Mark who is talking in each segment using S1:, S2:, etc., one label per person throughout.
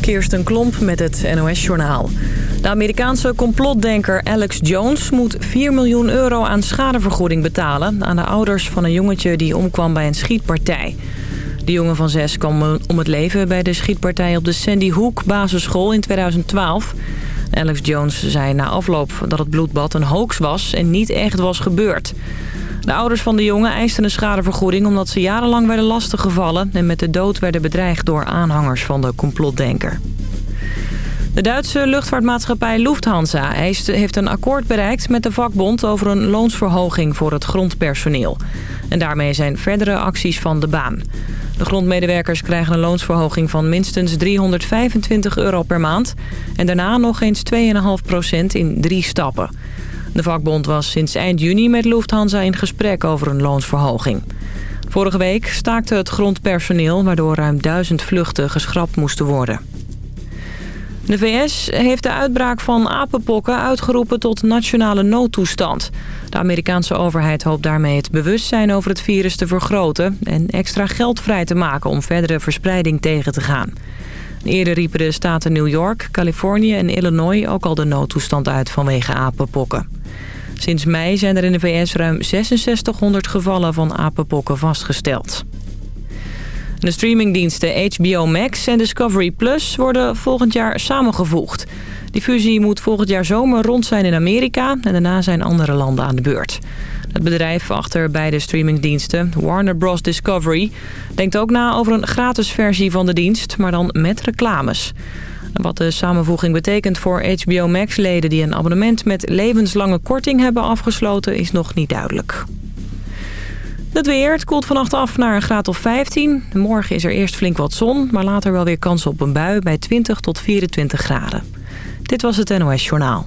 S1: Kirsten Klomp met het NOS-journaal. De Amerikaanse complotdenker Alex Jones moet 4 miljoen euro aan schadevergoeding betalen... aan de ouders van een jongetje die omkwam bij een schietpartij. De jongen van zes kwam om het leven bij de schietpartij op de Sandy Hook basisschool in 2012. Alex Jones zei na afloop dat het bloedbad een hoax was en niet echt was gebeurd. De ouders van de jongen eisten een schadevergoeding omdat ze jarenlang werden lastiggevallen... en met de dood werden bedreigd door aanhangers van de complotdenker. De Duitse luchtvaartmaatschappij Lufthansa heeft een akkoord bereikt met de vakbond over een loonsverhoging voor het grondpersoneel. En daarmee zijn verdere acties van de baan. De grondmedewerkers krijgen een loonsverhoging van minstens 325 euro per maand. En daarna nog eens 2,5 procent in drie stappen. De vakbond was sinds eind juni met Lufthansa in gesprek over een loonsverhoging. Vorige week staakte het grondpersoneel waardoor ruim duizend vluchten geschrapt moesten worden. De VS heeft de uitbraak van apenpokken uitgeroepen tot nationale noodtoestand. De Amerikaanse overheid hoopt daarmee het bewustzijn over het virus te vergroten... en extra geld vrij te maken om verdere verspreiding tegen te gaan. Eerder riepen de staten New York, Californië en Illinois ook al de noodtoestand uit vanwege apenpokken. Sinds mei zijn er in de VS ruim 6600 gevallen van apenpokken vastgesteld. De streamingdiensten HBO Max en Discovery Plus worden volgend jaar samengevoegd. Die fusie moet volgend jaar zomer rond zijn in Amerika en daarna zijn andere landen aan de beurt. Het bedrijf achter beide streamingdiensten, Warner Bros. Discovery... denkt ook na over een gratis versie van de dienst, maar dan met reclames. Wat de samenvoeging betekent voor HBO Max-leden die een abonnement met levenslange korting hebben afgesloten is nog niet duidelijk. Het weer, het koelt vannacht af naar een graad of 15. Morgen is er eerst flink wat zon, maar later wel weer kans op een bui bij 20 tot 24 graden. Dit was het NOS Journaal.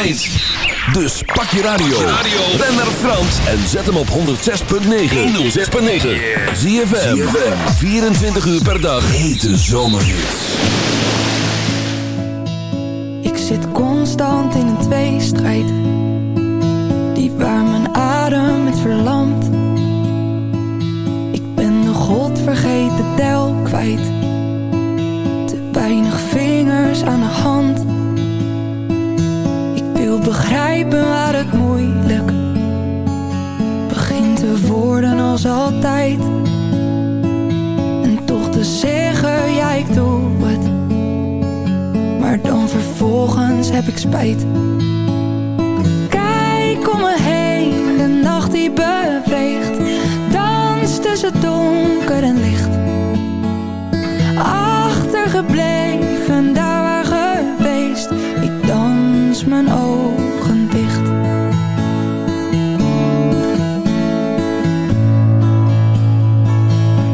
S2: Dus pak je radio, ben naar Frans en zet hem op 106.9. 106.9. Zie je 24 uur per dag. Hete zomerhits.
S3: Ik zit constant in een tweestrijd. Die waar mijn adem met verlamt. Ik ben de godvergeten tel kwijt. Te weinig vingers aan de hand begrijpen waar het moeilijk begint te worden als altijd. En toch te zeggen, ja ik doe het. Maar dan vervolgens heb ik spijt. Kijk om me heen, de nacht die beweegt. Dans tussen donker en licht. Achtergebleven, mijn ogen dicht.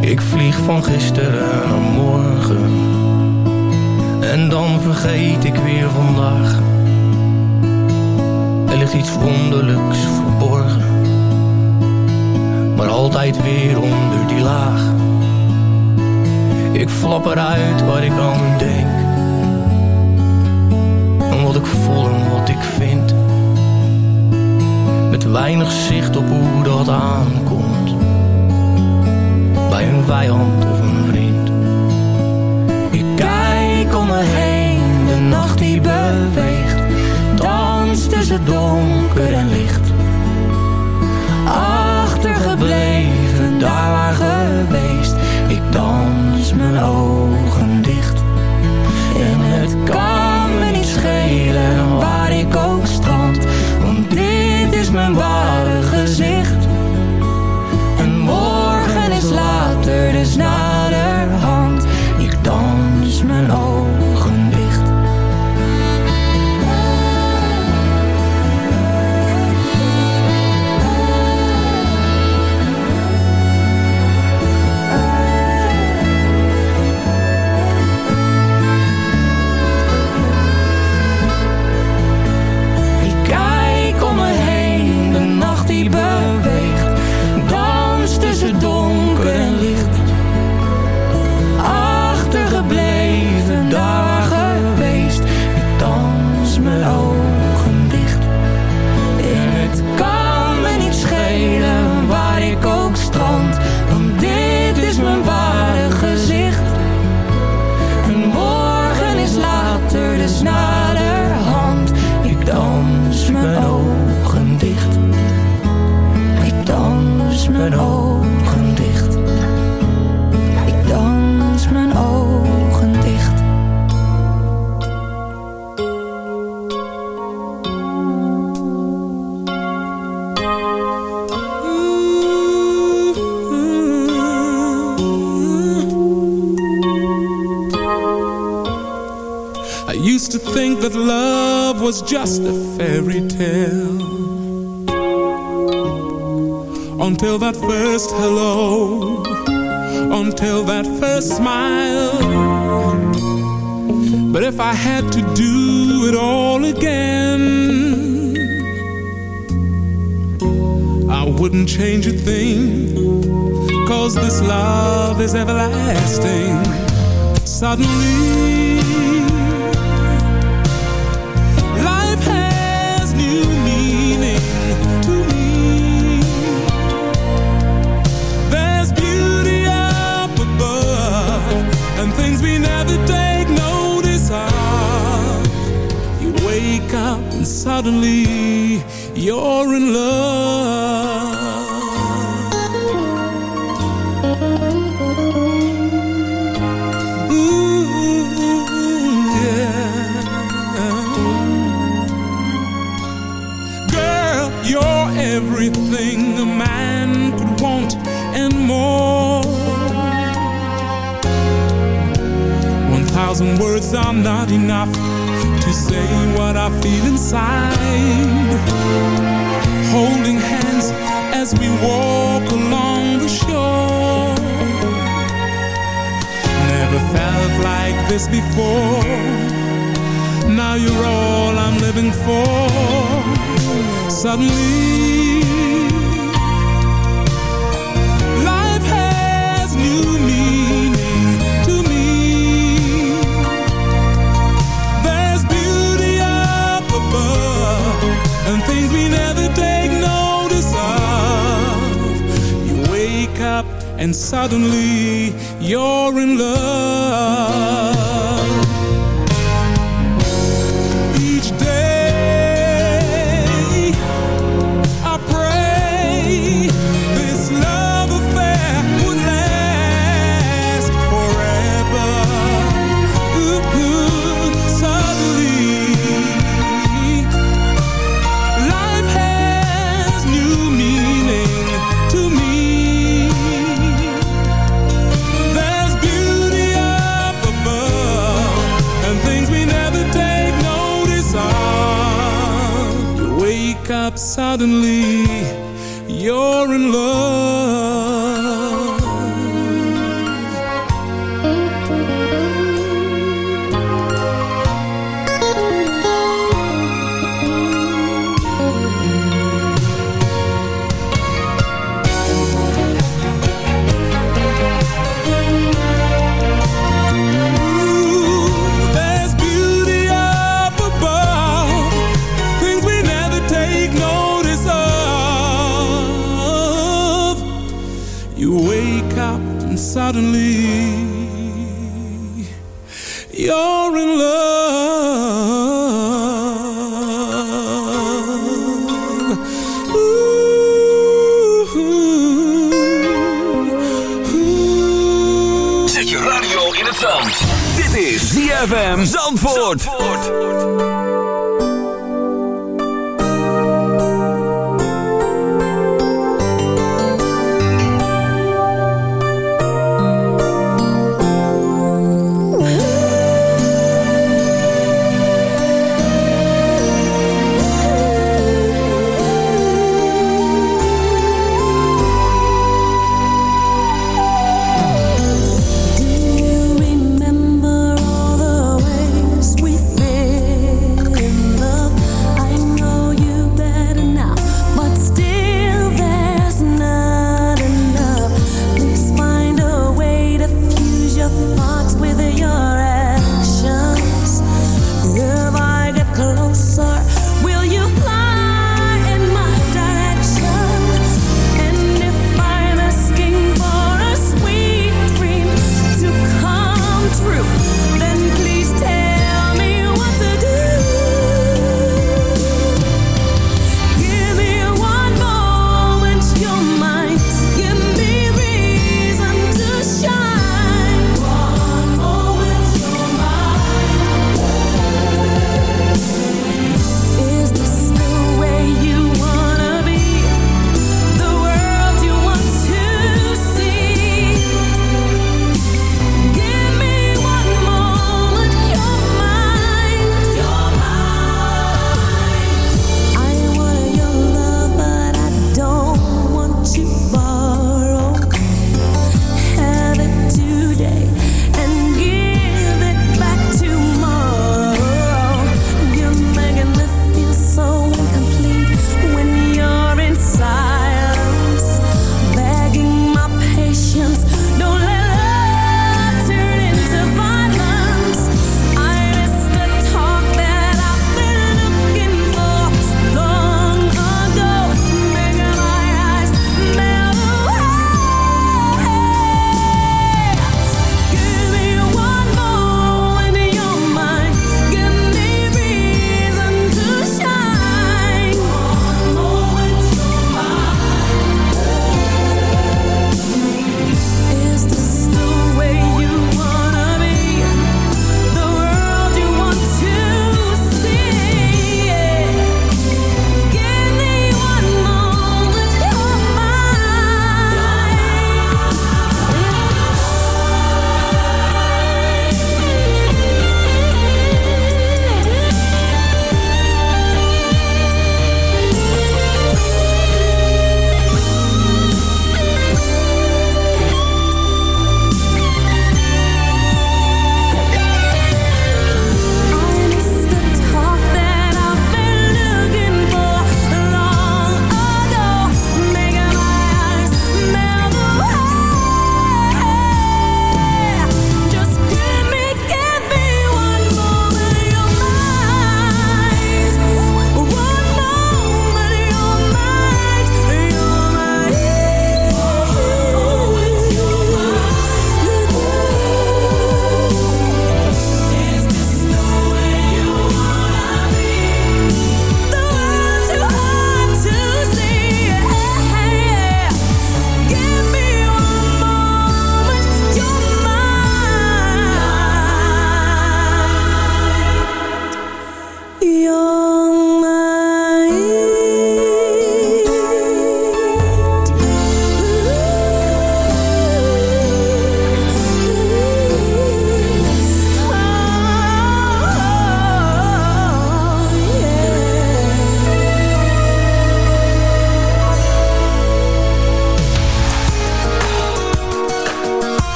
S4: Ik vlieg van gisteren naar morgen. En dan vergeet ik weer vandaag. Er ligt iets wonderlijks verborgen. Maar altijd weer onder die laag. Ik flap eruit wat ik aan denk. En wat ik voel ik vind. Met weinig zicht op hoe dat aankomt. Bij een vijand of een vriend. Ik kijk om me heen, de nacht die beweegt. Dans tussen donker en licht. Achtergebleven, daar waar geweest. Ik dans mijn ogen spelen waar ik ook strand. Want dit is mijn ware gezicht. En morgen is later, dus na.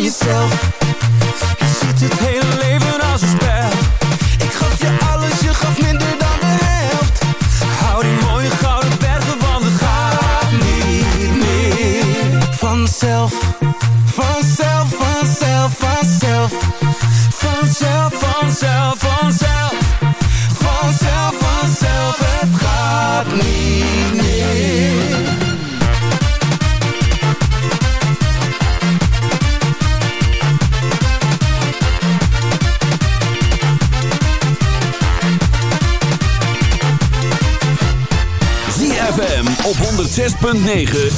S5: yourself. Je zit het
S6: 106.9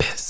S7: Bis.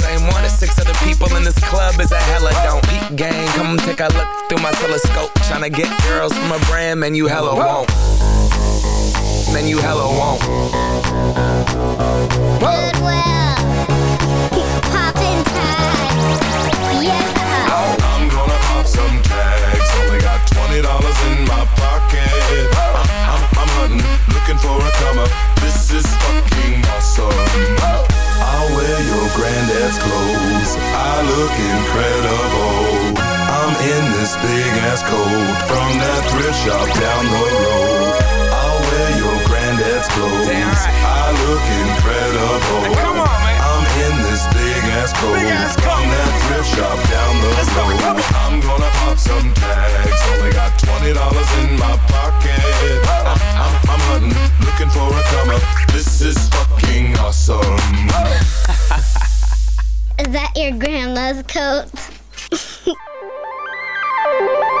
S7: same one as six other people in this club is a hella don't. Peep gang, come take a look through my telescope. Tryna get girls from a brand, man, you hella won't. Man, you hella won't.
S6: Goodwill. Poppin' tags. Yeah.
S8: I'm gonna pop some tags. Only got $20 in my pocket. I'm, I'm, I'm hunting, looking for a come up. This is fucking awesome. I'll wear your granddad's clothes. I look incredible. I'm in this big ass coat from that thrift shop down the road. I'll wear your granddad's clothes. Right. I look incredible.
S7: Come on, man.
S8: I'm in this big ass coat big ass from that thrift shop down the Let's road. Go, I'm gonna pop some tags. Only got twenty dollars in my pocket. I'm, I'm, I'm hunting, looking for a come up. This is fucking awesome.
S6: is that your grandma's coat.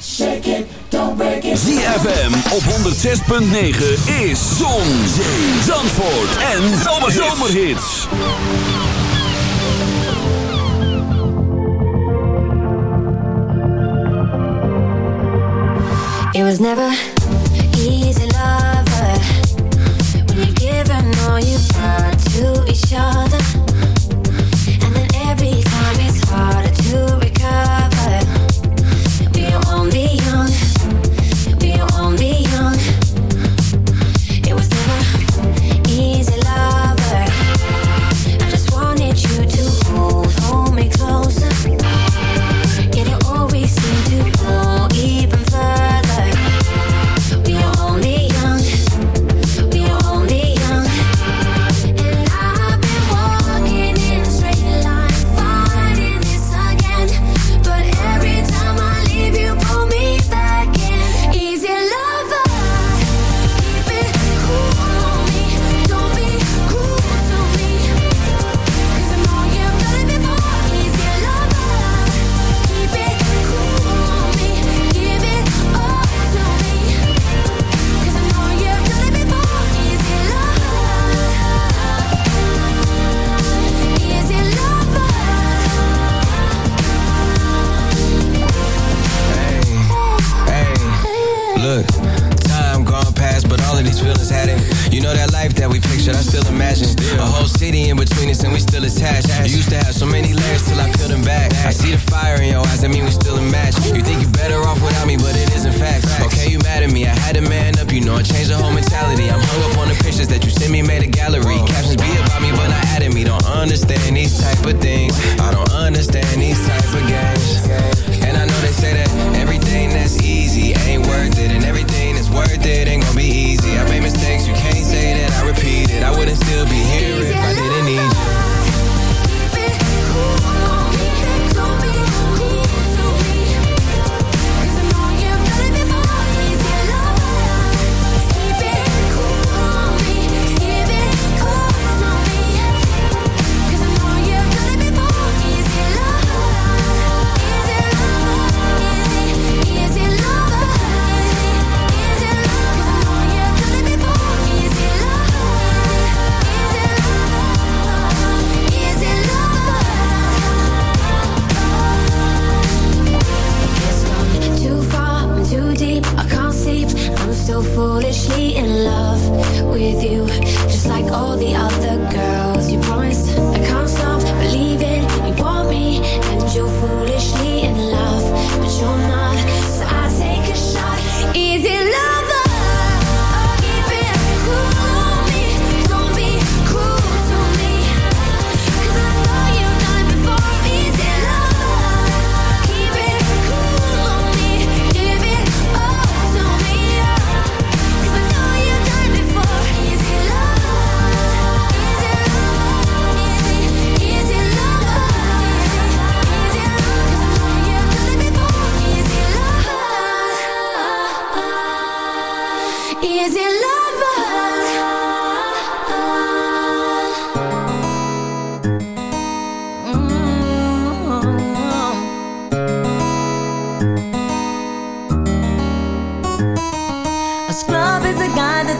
S9: Shake it, don't break it. ZFM
S2: op 106.9 is Zon, Zee, Zandvoort en Zomerhits.
S6: It was never easy lover When you're giving all you got to each other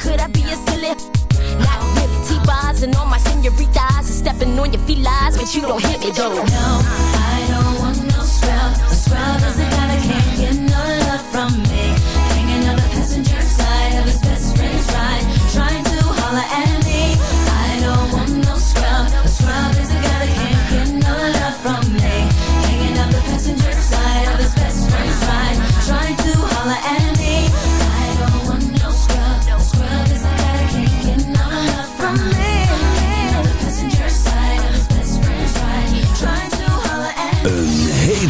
S10: Could I be a silly? Not really. T-bars and all my senoritas are stepping on your felines, but you don't hit me though.
S6: No, I don't want no scrub. A scrub is a guy that can't get no love from me.